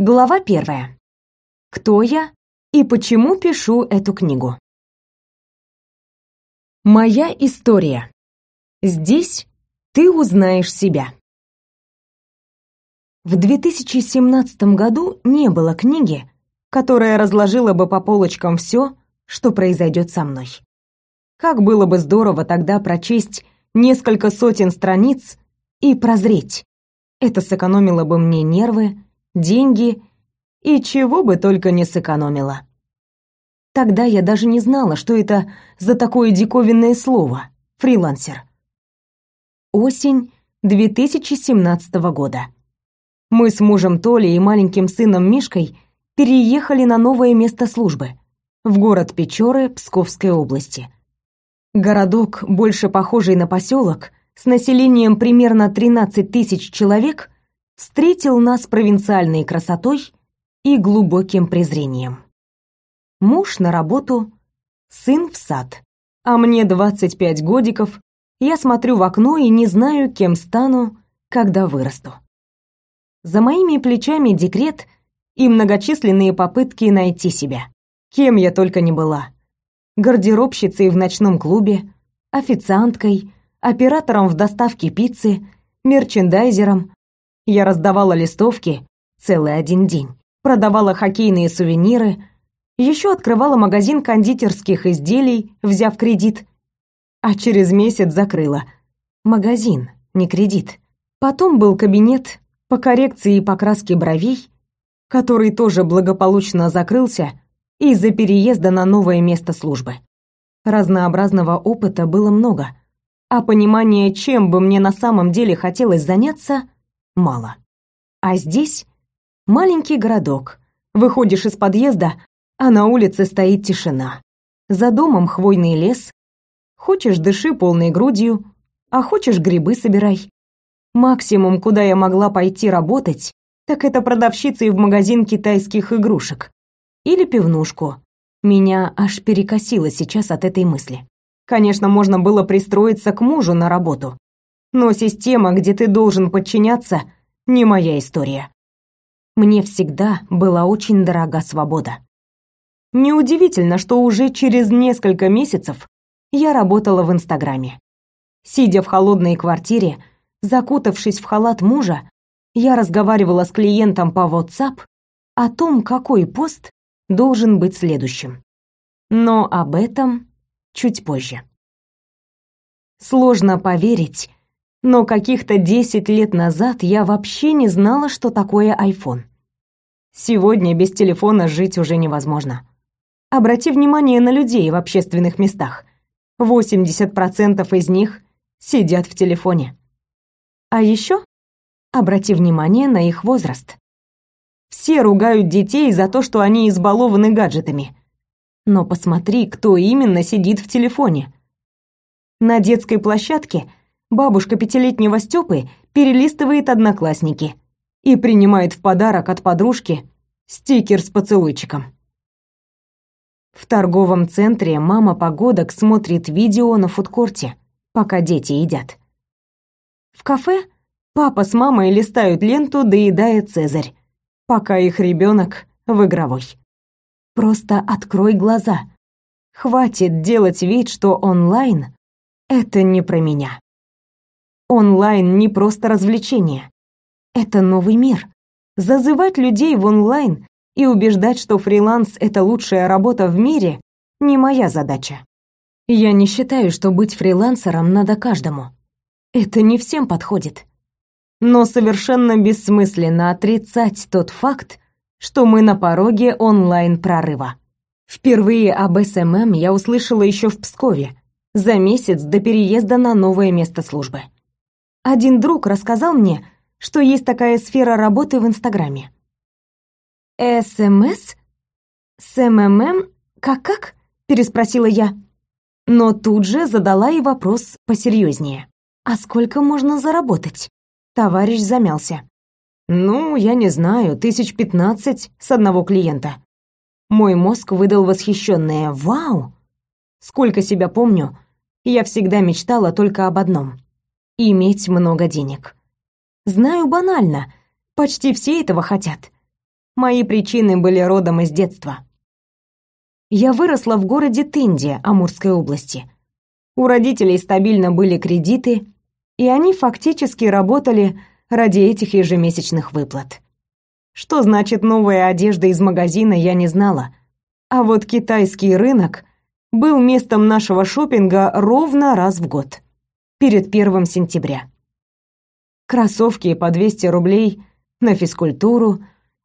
Глава первая. Кто я и почему пишу эту книгу? Моя история. Здесь ты узнаешь себя. В 2017 году не было книги, которая разложила бы по полочкам все, что произойдет со мной. Как было бы здорово тогда прочесть несколько сотен страниц и прозреть. Это сэкономило бы мне нервы, деньги и чего бы только не сэкономила. Тогда я даже не знала, что это за такое диковинное слово «фрилансер». Осень 2017 года. Мы с мужем Толей и маленьким сыном Мишкой переехали на новое место службы в город Печоры Псковской области. Городок, больше похожий на поселок, с населением примерно 13 тысяч человек, встретил нас провинциальной красотой и глубоким презрением. Муж на работу, сын в сад, а мне 25 годиков, я смотрю в окно и не знаю, кем стану, когда вырасту. За моими плечами декрет и многочисленные попытки найти себя. Кем я только не была. Гардеробщицей в ночном клубе, официанткой, оператором в доставке пиццы, мерчендайзером, я раздавала листовки целый один день, продавала хоккейные сувениры, еще открывала магазин кондитерских изделий, взяв кредит, а через месяц закрыла. Магазин, не кредит. Потом был кабинет по коррекции и покраске бровей, который тоже благополучно закрылся из-за переезда на новое место службы. Разнообразного опыта было много, а понимания, чем бы мне на самом деле хотелось заняться, мало. А здесь маленький городок. Выходишь из подъезда, а на улице стоит тишина. За домом хвойный лес. Хочешь дыши полной грудью, а хочешь грибы собирай. Максимум, куда я могла пойти работать, так это продавщицей в магазин китайских игрушек или пивнушку. Меня аж перекосило сейчас от этой мысли. Конечно, можно было пристроиться к мужу на работу, но система, где ты должен подчиняться, не моя история. Мне всегда была очень дорога свобода. Неудивительно, что уже через несколько месяцев я работала в Инстаграме. Сидя в холодной квартире, закутавшись в халат мужа, я разговаривала с клиентом по WhatsApp о том, какой пост должен быть следующим. Но об этом чуть позже. Сложно поверить, но каких-то 10 лет назад я вообще не знала, что такое iPhone. Сегодня без телефона жить уже невозможно. Обрати внимание на людей в общественных местах. 80% из них сидят в телефоне. А еще обрати внимание на их возраст. Все ругают детей за то, что они избалованы гаджетами. Но посмотри, кто именно сидит в телефоне. На детской площадке бабушка пятилетнего Степы перелистывает «Одноклассники» и принимает в подарок от подружки стикер с поцелуйчиком. В торговом центре мама погодок смотрит видео на фудкорте, пока дети едят. В кафе папа с мамой листают ленту, доедая «Цезарь», пока их ребенок в игровой. Просто открой глаза. Хватит делать вид, что онлайн — это не про меня. Онлайн не просто развлечение. Это новый мир. Зазывать людей в онлайн и убеждать, что фриланс — это лучшая работа в мире, не моя задача. Я не считаю, что быть фрилансером надо каждому. Это не всем подходит. Но совершенно бессмысленно отрицать тот факт, что мы на пороге онлайн-прорыва. Впервые об SMM я услышала еще в Пскове, за месяц до переезда на новое место службы. Один друг рассказал мне, что есть такая сфера работы в Инстаграме. «СМС? SMM? Как-как?» — переспросила я. Но тут же задала и вопрос посерьезнее. «А сколько можно заработать?» Товарищ замялся. «Ну, я не знаю, тысяч пятнадцать с одного клиента». Мой мозг выдал восхищенное «Вау!». Сколько себя помню, я всегда мечтала только об одном иметь много денег. Знаю банально, почти все этого хотят. Мои причины были родом из детства. Я выросла в городе Тынде, Амурской области. У родителей стабильно были кредиты, и они фактически работали ради этих ежемесячных выплат. Что значит новая одежда из магазина, я не знала. А вот китайский рынок был местом нашего шопинга ровно раз в год, перед первым сентября. Кроссовки по 200 рублей на физкультуру,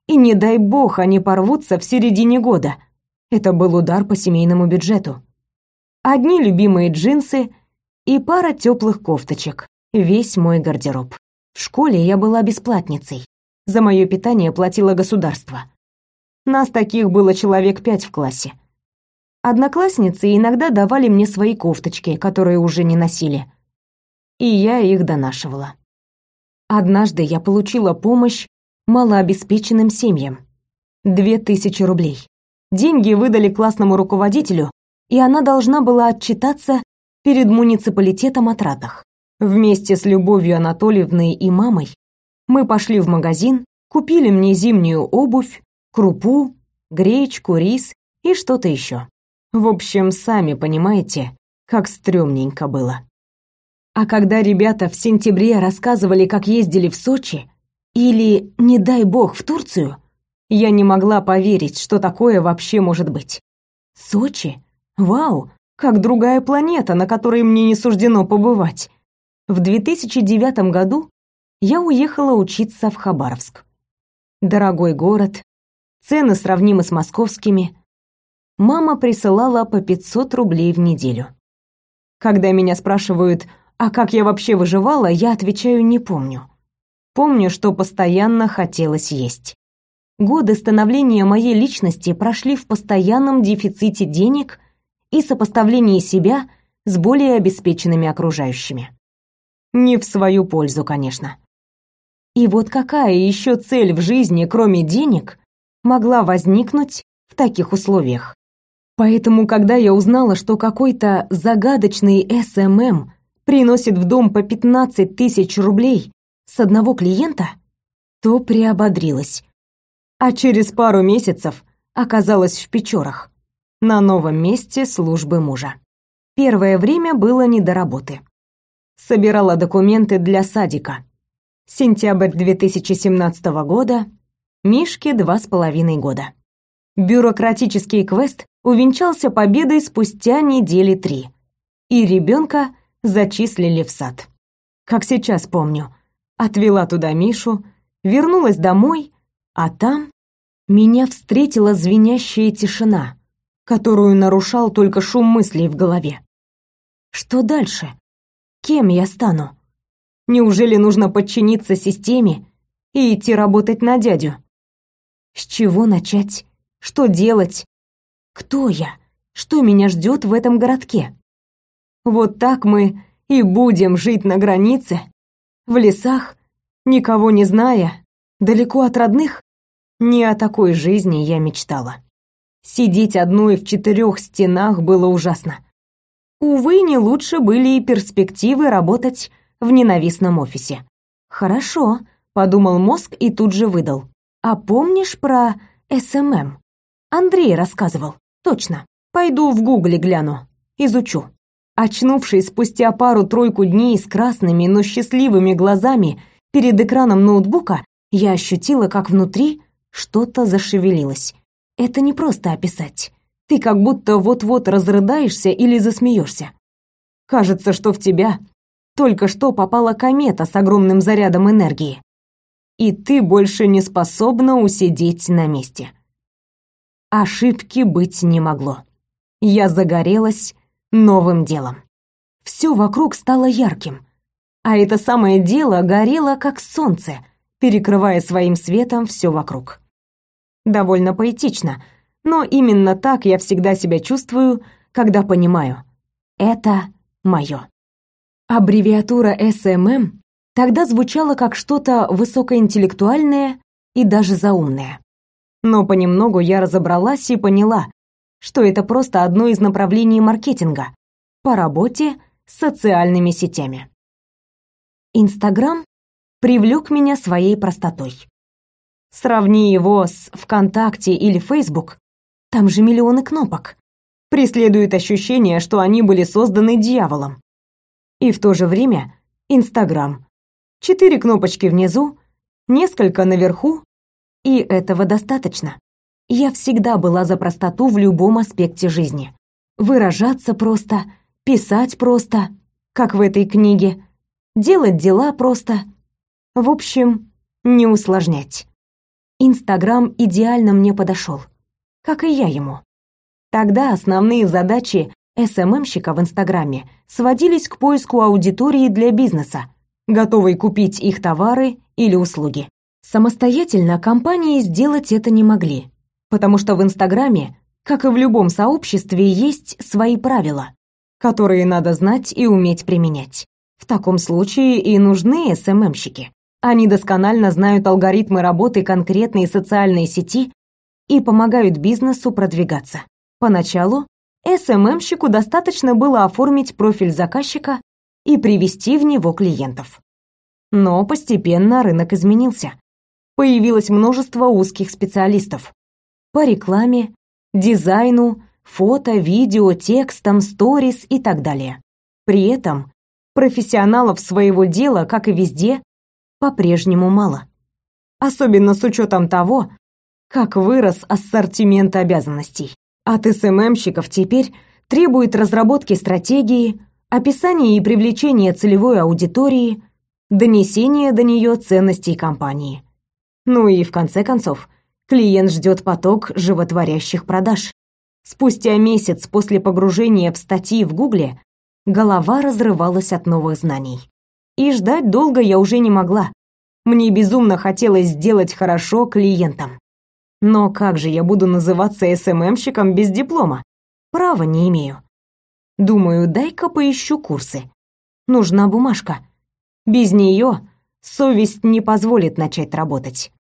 и не дай бог они порвутся в середине года. Это был удар по семейному бюджету. Одни любимые джинсы и пара теплых кофточек. Весь мой гардероб. В школе я была бесплатницей. За мое питание платило государство. Нас таких было человек пять в классе. Одноклассницы иногда давали мне свои кофточки, которые уже не носили. И я их донашивала. Однажды я получила помощь малообеспеченным семьям. Две тысячи рублей. Деньги выдали классному руководителю, и она должна была отчитаться перед муниципалитетом о тратах. Вместе с Любовью Анатольевной и мамой мы пошли в магазин, купили мне зимнюю обувь, крупу, гречку, рис и что-то еще. В общем, сами понимаете, как стрёмненько было. А когда ребята в сентябре рассказывали, как ездили в Сочи или, не дай бог, в Турцию, я не могла поверить, что такое вообще может быть. Сочи? Вау, как другая планета, на которой мне не суждено побывать. В 2009 году я уехала учиться в Хабаровск. Дорогой город, цены сравнимы с московскими. Мама присылала по 500 рублей в неделю. Когда меня спрашивают, а как я вообще выживала, я отвечаю «не помню». Помню, что постоянно хотелось есть. Годы становления моей личности прошли в постоянном дефиците денег и сопоставлении себя с более обеспеченными окружающими. Не в свою пользу, конечно. И вот какая еще цель в жизни, кроме денег, могла возникнуть в таких условиях? Поэтому, когда я узнала, что какой-то загадочный SMM приносит в дом по 15 тысяч рублей с одного клиента, то приободрилась. А через пару месяцев оказалась в Печорах, на новом месте службы мужа. Первое время было не до работы. Собирала документы для садика. Сентябрь 2017 года, Мишке два с половиной года. Бюрократический квест увенчался победой спустя недели три, и ребенка зачислили в сад. Как сейчас помню, отвела туда Мишу, вернулась домой, а там меня встретила звенящая тишина, которую нарушал только шум мыслей в голове. Что дальше? Кем я стану? Неужели нужно подчиниться системе и идти работать на дядю? С чего начать? Что делать? Кто я? Что меня ждет в этом городке? Вот так мы и будем жить на границе, в лесах, никого не зная, далеко от родных. Не о такой жизни я мечтала. Сидеть одной в четырех стенах было ужасно. Увы, не лучше были и перспективы работать в ненавистном офисе. «Хорошо», — подумал мозг и тут же выдал. «А помнишь про SMM?» Андрей рассказывал. «Точно. Пойду в гугле гляну. Изучу». Очнувшись спустя пару-тройку дней с красными, но счастливыми глазами перед экраном ноутбука, я ощутила, как внутри что-то зашевелилось. Это не просто описать. Ты как будто вот-вот разрыдаешься или засмеешься. Кажется, что в тебя только что попала комета с огромным зарядом энергии. И ты больше не способна усидеть на месте. Ошибки быть не могло. Я загорелась новым делом. Все вокруг стало ярким, а это самое дело горело как солнце, перекрывая своим светом все вокруг. Довольно поэтично, но именно так я всегда себя чувствую, когда понимаю — это мое. Аббревиатура SMM тогда звучала как что-то высокоинтеллектуальное и даже заумное. Но понемногу я разобралась и поняла, что это просто одно из направлений маркетинга по работе с социальными сетями. Инстаграм привлек меня своей простотой. Сравни его с ВКонтакте или Facebook, там же миллионы кнопок. Преследует ощущение, что они были созданы дьяволом. И в то же время Инстаграм. Четыре кнопочки внизу, несколько наверху, и этого достаточно. Я всегда была за простоту в любом аспекте жизни. Выражаться просто, писать просто, как в этой книге, делать дела просто. В общем, не усложнять. Инстаграм идеально мне подошел, как и я ему. Тогда основные задачи СММщика в Инстаграме сводились к поиску аудитории для бизнеса, готовой купить их товары или услуги. Самостоятельно компании сделать это не могли, потому что в Инстаграме, как и в любом сообществе, есть свои правила, которые надо знать и уметь применять. В таком случае и нужны СММщики. Они досконально знают алгоритмы работы конкретной социальной сети и помогают бизнесу продвигаться. Поначалу СММщику достаточно было оформить профиль заказчика и привести в него клиентов. Но постепенно рынок изменился. Появилось множество узких специалистов по рекламе, дизайну, фото, видео, текстам, сторис и так далее. При этом профессионалов своего дела, как и везде, по-прежнему мало. Особенно с учетом того, как вырос ассортимент обязанностей. От СММщиков теперь требует разработки стратегии, описания и привлечения целевой аудитории, донесения до нее ценностей компании. Ну и в конце концов, клиент ждет поток животворящих продаж. Спустя месяц после погружения в статьи в Гугле голова разрывалась от новых знаний. И ждать долго я уже не могла. Мне безумно хотелось сделать хорошо клиентам. Но как же я буду называться СММщиком без диплома? Права не имею. Думаю, дай-ка поищу курсы. Нужна бумажка. Без нее совесть не позволит начать работать.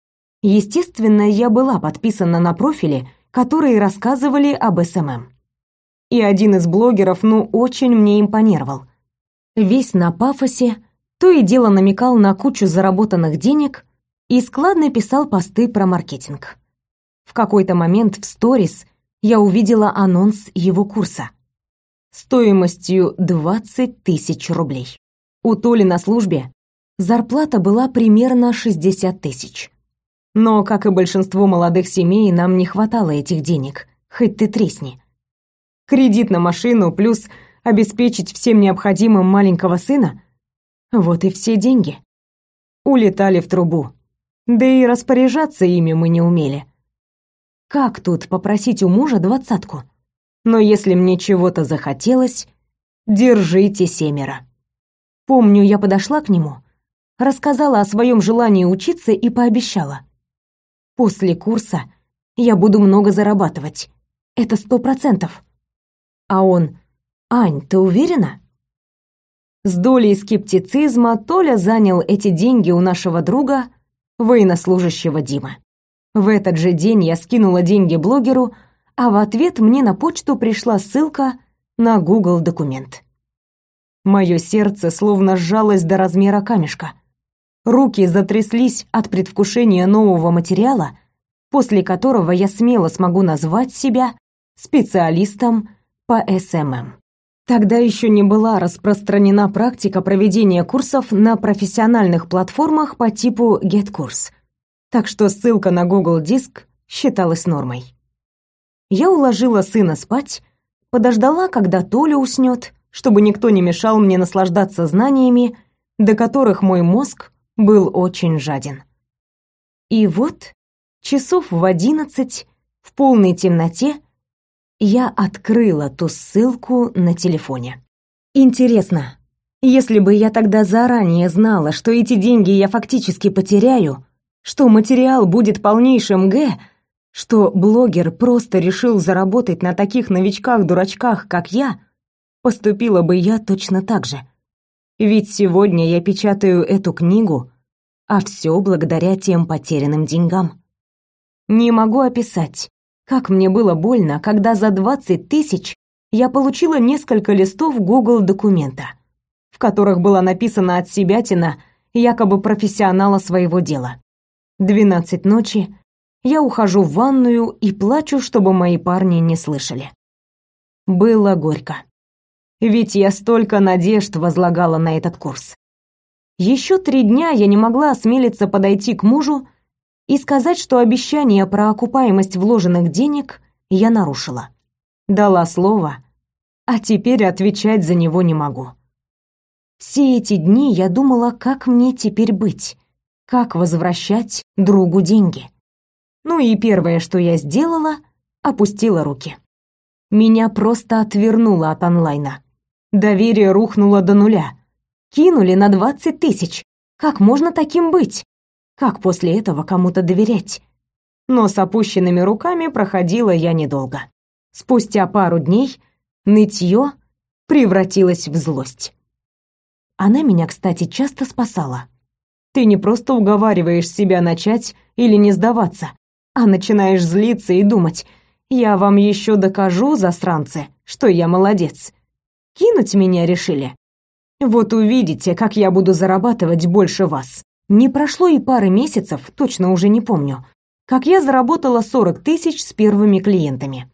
Естественно, я была подписана на профили, которые рассказывали об SMM. И один из блогеров, ну, очень мне импонировал. Весь на пафосе, то и дело намекал на кучу заработанных денег и складно писал посты про маркетинг. В какой-то момент в сторис я увидела анонс его курса стоимостью 20 тысяч рублей. У Толи на службе зарплата была примерно 60 тысяч. Но, как и большинство молодых семей, нам не хватало этих денег, хоть ты тресни. Кредит на машину плюс обеспечить всем необходимым маленького сына вот и все деньги. Улетали в трубу. Да и распоряжаться ими мы не умели. Как тут попросить у мужа двадцатку? Но если мне чего-то захотелось, держите семеро. Помню, я подошла к нему, рассказала о своем желании учиться и пообещала. После курса я буду много зарабатывать. Это сто процентов. А он, Ань, ты уверена? С долей скептицизма Толя занял эти деньги у нашего друга, военнослужащего Димы. В этот же день я скинула деньги блогеру, а в ответ мне на почту пришла ссылка на Google документ. Мое сердце словно сжалось до размера камешка. Руки затряслись от предвкушения нового материала, после которого я смело смогу назвать себя специалистом по SMM. Тогда еще не была распространена практика проведения курсов на профессиональных платформах по типу GetCourse, так что ссылка на Google Диск считалась нормой. Я уложила сына спать, подождала, когда Толя уснет, чтобы никто не мешал мне наслаждаться знаниями, до которых мой мозг был очень жаден. И вот, часов в одиннадцать, в полной темноте, я открыла ту ссылку на телефоне. Интересно, если бы я тогда заранее знала, что эти деньги я фактически потеряю, что материал будет полнейшим Г, что блогер просто решил заработать на таких новичках-дурачках, как я, поступила бы я точно так же. Ведь сегодня я печатаю эту книгу, а все благодаря тем потерянным деньгам. Не могу описать, как мне было больно, когда за 20 тысяч я получила несколько листов Google документа, в которых было написано от себятина якобы профессионала своего дела. Двенадцать ночи. Я ухожу в ванную и плачу, чтобы мои парни не слышали. Было горько. Ведь я столько надежд возлагала на этот курс. Еще три дня я не могла осмелиться подойти к мужу и сказать, что обещание про окупаемость вложенных денег я нарушила. Дала слово, а теперь отвечать за него не могу. Все эти дни я думала, как мне теперь быть, как возвращать другу деньги. Ну и первое, что я сделала, опустила руки. Меня просто отвернуло от онлайна. Доверие рухнуло до нуля. Кинули на двадцать тысяч. Как можно таким быть? Как после этого кому-то доверять? Но с опущенными руками проходила я недолго. Спустя пару дней нытье превратилось в злость. Она меня, кстати, часто спасала. Ты не просто уговариваешь себя начать или не сдаваться, а начинаешь злиться и думать, я вам еще докажу, засранцы, что я молодец. Кинуть меня решили. Вот увидите, как я буду зарабатывать больше вас. Не прошло и пары месяцев, точно уже не помню, как я заработала 40 тысяч с первыми клиентами.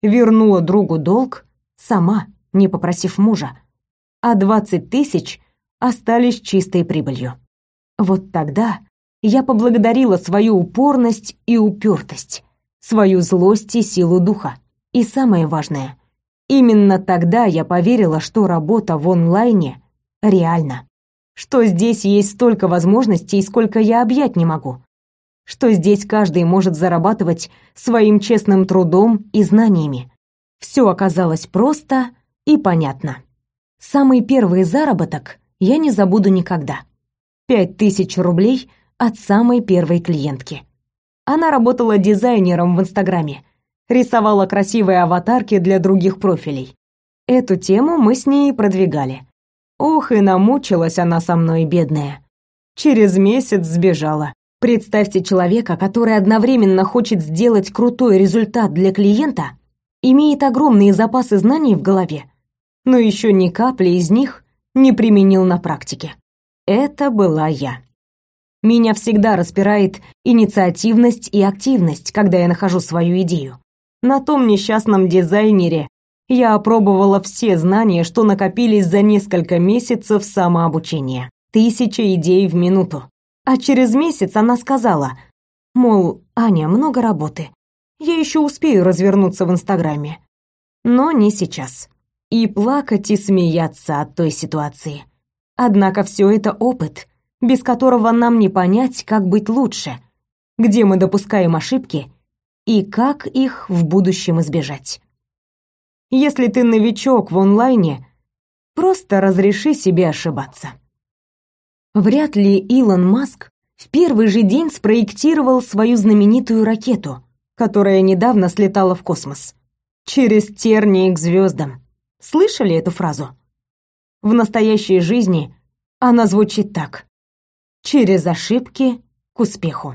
Вернула другу долг сама, не попросив мужа, а 20 тысяч остались чистой прибылью. Вот тогда я поблагодарила свою упорность и упертость, свою злость и силу духа. И самое важное, именно тогда я поверила, что работа в онлайне реальна. Что здесь есть столько возможностей, сколько я объять не могу. Что здесь каждый может зарабатывать своим честным трудом и знаниями. Все оказалось просто и понятно. Самый первый заработок я не забуду никогда. Пять тысяч рублей от самой первой клиентки. Она работала дизайнером в Инстаграме, рисовала красивые аватарки для других профилей. Эту тему мы с ней продвигали. Ох, и намучилась она со мной, бедная. Через месяц сбежала. Представьте человека, который одновременно хочет сделать крутой результат для клиента, имеет огромные запасы знаний в голове, но еще ни капли из них не применил на практике. Это была я. Меня всегда распирает инициативность и активность, когда я нахожу свою идею. На том несчастном дизайнере я опробовала все знания, что накопились за несколько месяцев самообучения. Тысяча идей в минуту. А через месяц она сказала, мол, Аня, много работы. Я еще успею развернуться в Инстаграме. Но не сейчас. И плакать и смеяться от той ситуации. Однако все это опыт, без которого нам не понять, как быть лучше, где мы допускаем ошибки и как их в будущем избежать. Если ты новичок в онлайне, просто разреши себе ошибаться. Вряд ли Илон Маск в первый же день спроектировал свою знаменитую ракету, которая недавно слетала в космос. Через тернии к звездам. Слышали эту фразу? В настоящей жизни она звучит так через ошибки к успеху.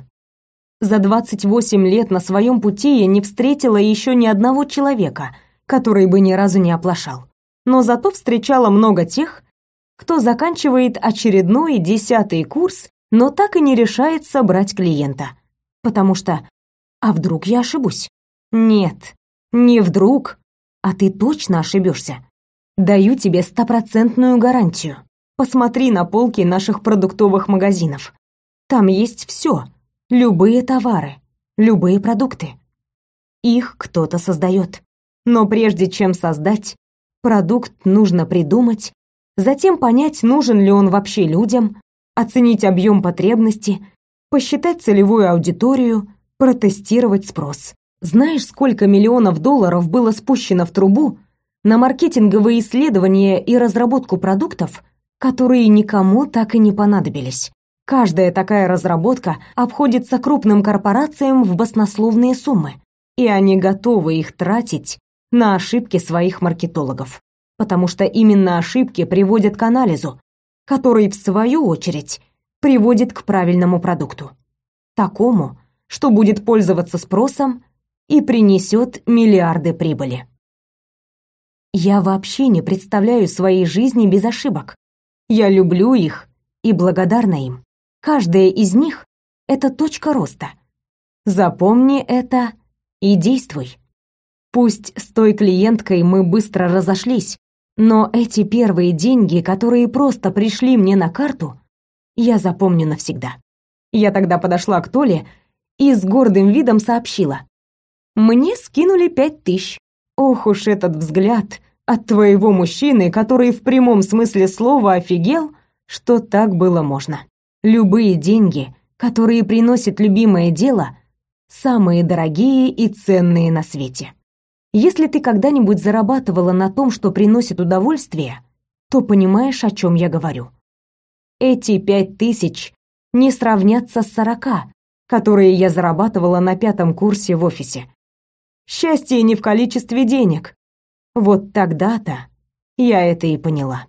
За 28 лет на своем пути я не встретила еще ни одного человека, который бы ни разу не оплошал. Но зато встречала много тех, кто заканчивает очередной десятый курс, но так и не решается брать клиента. Потому что «а вдруг я ошибусь?» Нет, не вдруг, а ты точно ошибешься. Даю тебе стопроцентную гарантию. Посмотри на полки наших продуктовых магазинов. Там есть все, любые товары, любые продукты. Их кто-то создает. Но прежде чем создать, продукт нужно придумать, затем понять, нужен ли он вообще людям, оценить объем потребности, посчитать целевую аудиторию, протестировать спрос. Знаешь, сколько миллионов долларов было спущено в трубу на маркетинговые исследования и разработку продуктов, которые никому так и не понадобились. Каждая такая разработка обходится крупным корпорациям в баснословные суммы, и они готовы их тратить на ошибки своих маркетологов, потому что именно ошибки приводят к анализу, который в свою очередь приводит к правильному продукту. Такому, что будет пользоваться спросом и принесет миллиарды прибыли. Я вообще не представляю своей жизни без ошибок. Я люблю их и благодарна им. Каждая из них — это точка роста. Запомни это и действуй. Пусть с той клиенткой мы быстро разошлись, но эти первые деньги, которые просто пришли мне на карту, я запомню навсегда. Я тогда подошла к Толе и с гордым видом сообщила. Мне скинули пять тысяч. Ох уж этот взгляд от твоего мужчины, который в прямом смысле слова офигел, что так было можно. Любые деньги, которые приносит любимое дело, самые дорогие и ценные на свете. Если ты когда-нибудь зарабатывала на том, что приносит удовольствие, то понимаешь, о чем я говорю. Эти пять тысяч не сравнятся с сорока, которые я зарабатывала на пятом курсе в офисе. Счастье не в количестве денег. Вот тогда-то я это и поняла.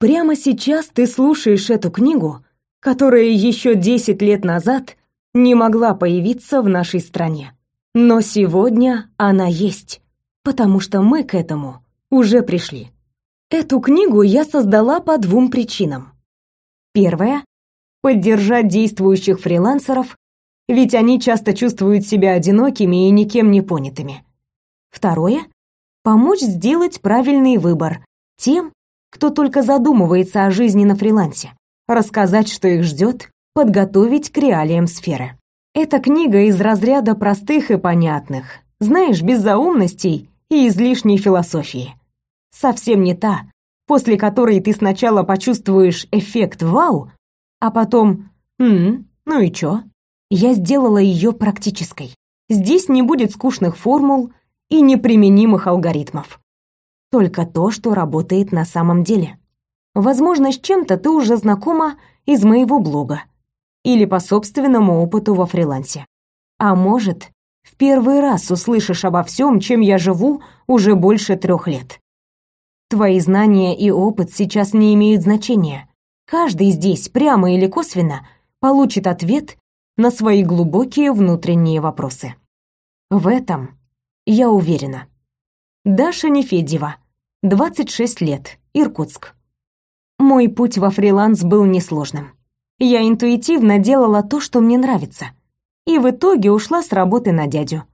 Прямо сейчас ты слушаешь эту книгу, которая еще десять лет назад не могла появиться в нашей стране. Но сегодня она есть, потому что мы к этому уже пришли. Эту книгу я создала по двум причинам. Первая — поддержать действующих фрилансеров, ведь они часто чувствуют себя одинокими и никем не понятыми. Второе — помочь сделать правильный выбор тем, кто только задумывается о жизни на фрилансе, рассказать, что их ждет, подготовить к реалиям сферы. Эта книга из разряда простых и понятных, знаешь, без заумностей и излишней философии. Совсем не та, после которой ты сначала почувствуешь эффект «вау», а потом «Хм, ну и чё?» Я сделала ее практической. Здесь не будет скучных формул и неприменимых алгоритмов. Только то, что работает на самом деле. Возможно, с чем-то ты уже знакома из моего блога или по собственному опыту во фрилансе. А может, в первый раз услышишь обо всем, чем я живу уже больше трех лет. Твои знания и опыт сейчас не имеют значения. Каждый здесь, прямо или косвенно, получит ответ на свои глубокие внутренние вопросы. В этом я уверена. Даша Нефедьева, 26 лет, Иркутск. Мой путь во фриланс был несложным я интуитивно делала то, что мне нравится, и в итоге ушла с работы на дядю.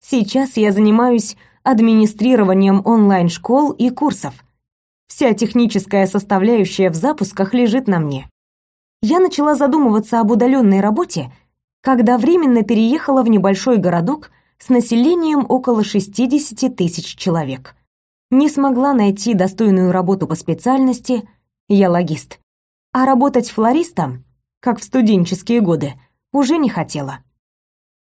Сейчас я занимаюсь администрированием онлайн-школ и курсов. Вся техническая составляющая в запусках лежит на мне. Я начала задумываться об удаленной работе, когда временно переехала в небольшой городок с населением около 60 тысяч человек. Не смогла найти достойную работу по специальности, я логист а работать флористом, как в студенческие годы, уже не хотела.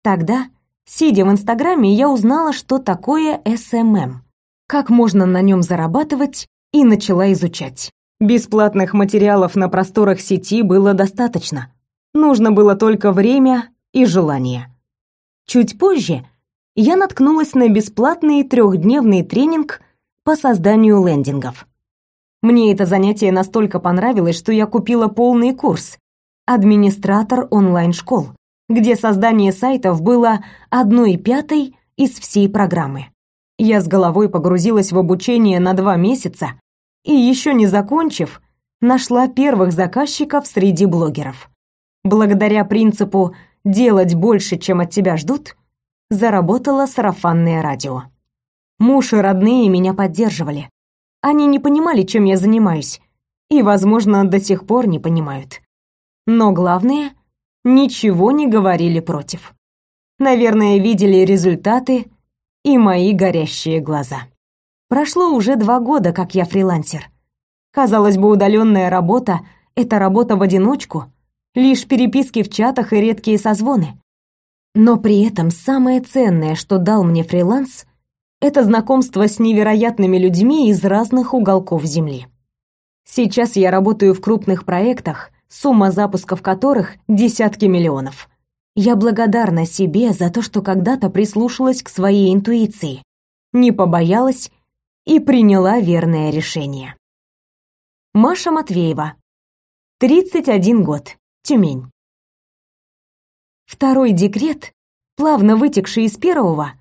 Тогда, сидя в Инстаграме, я узнала, что такое SMM, как можно на нем зарабатывать, и начала изучать. Бесплатных материалов на просторах сети было достаточно. Нужно было только время и желание. Чуть позже я наткнулась на бесплатный трехдневный тренинг по созданию лендингов. Мне это занятие настолько понравилось, что я купила полный курс «Администратор онлайн-школ», где создание сайтов было одной пятой из всей программы. Я с головой погрузилась в обучение на два месяца и, еще не закончив, нашла первых заказчиков среди блогеров. Благодаря принципу «делать больше, чем от тебя ждут», заработала сарафанное радио. Муж и родные меня поддерживали. Они не понимали, чем я занимаюсь, и, возможно, до сих пор не понимают. Но главное, ничего не говорили против. Наверное, видели результаты и мои горящие глаза. Прошло уже два года, как я фрилансер. Казалось бы, удаленная работа — это работа в одиночку, лишь переписки в чатах и редкие созвоны. Но при этом самое ценное, что дал мне фриланс, это знакомство с невероятными людьми из разных уголков Земли. Сейчас я работаю в крупных проектах, сумма запусков которых десятки миллионов. Я благодарна себе за то, что когда-то прислушалась к своей интуиции, не побоялась и приняла верное решение. Маша Матвеева. 31 год. Тюмень. Второй декрет, плавно вытекший из первого,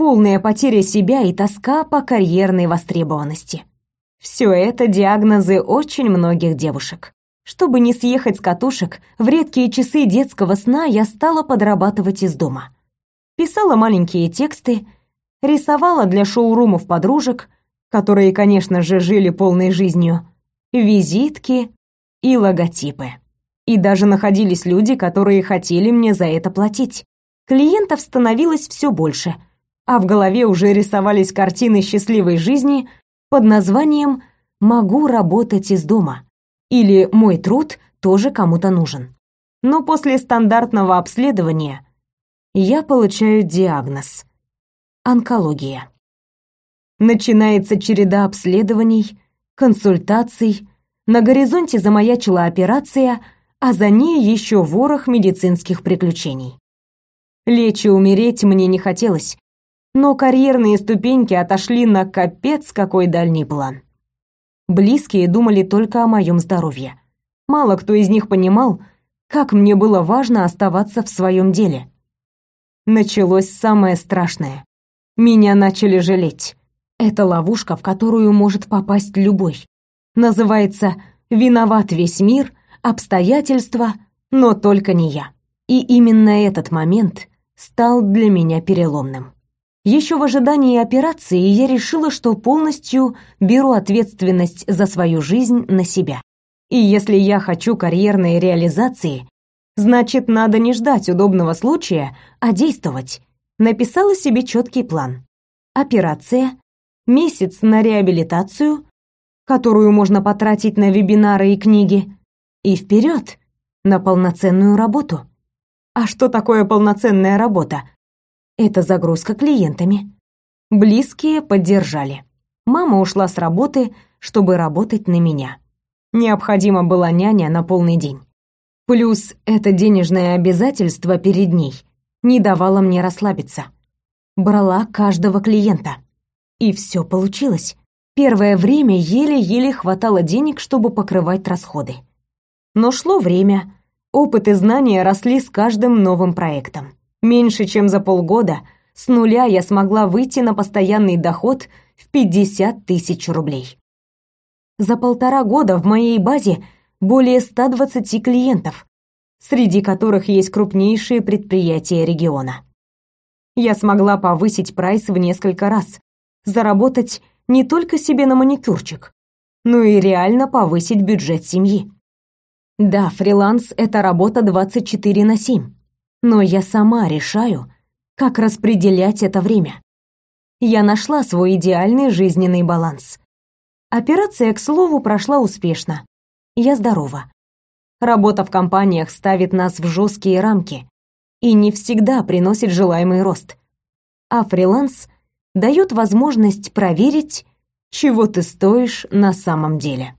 полная потеря себя и тоска по карьерной востребованности. Все это диагнозы очень многих девушек. Чтобы не съехать с катушек, в редкие часы детского сна я стала подрабатывать из дома. Писала маленькие тексты, рисовала для шоурумов подружек, которые, конечно же, жили полной жизнью, визитки и логотипы. И даже находились люди, которые хотели мне за это платить. Клиентов становилось все больше, а в голове уже рисовались картины счастливой жизни под названием «Могу работать из дома» или «Мой труд тоже кому-то нужен». Но после стандартного обследования я получаю диагноз – онкология. Начинается череда обследований, консультаций, на горизонте замаячила операция, а за ней еще ворох медицинских приключений. Лечь и умереть мне не хотелось, но карьерные ступеньки отошли на капец какой дальний план. Близкие думали только о моем здоровье. Мало кто из них понимал, как мне было важно оставаться в своем деле. Началось самое страшное. Меня начали жалеть. Это ловушка, в которую может попасть любой. Называется «Виноват весь мир», «Обстоятельства», но только не я. И именно этот момент стал для меня переломным. Еще в ожидании операции я решила, что полностью беру ответственность за свою жизнь на себя. И если я хочу карьерной реализации, значит, надо не ждать удобного случая, а действовать. Написала себе четкий план. Операция, месяц на реабилитацию, которую можно потратить на вебинары и книги, и вперед на полноценную работу. А что такое полноценная работа? Это загрузка клиентами. Близкие поддержали. Мама ушла с работы, чтобы работать на меня. Необходима была няня на полный день. Плюс это денежное обязательство перед ней не давало мне расслабиться. Брала каждого клиента. И все получилось. Первое время еле-еле хватало денег, чтобы покрывать расходы. Но шло время, опыт и знания росли с каждым новым проектом. Меньше чем за полгода с нуля я смогла выйти на постоянный доход в 50 тысяч рублей. За полтора года в моей базе более 120 клиентов, среди которых есть крупнейшие предприятия региона. Я смогла повысить прайс в несколько раз, заработать не только себе на маникюрчик, но и реально повысить бюджет семьи. Да, фриланс — это работа 24 на 7, но я сама решаю, как распределять это время. Я нашла свой идеальный жизненный баланс. Операция, к слову, прошла успешно. Я здорова. Работа в компаниях ставит нас в жесткие рамки и не всегда приносит желаемый рост. А фриланс дает возможность проверить, чего ты стоишь на самом деле.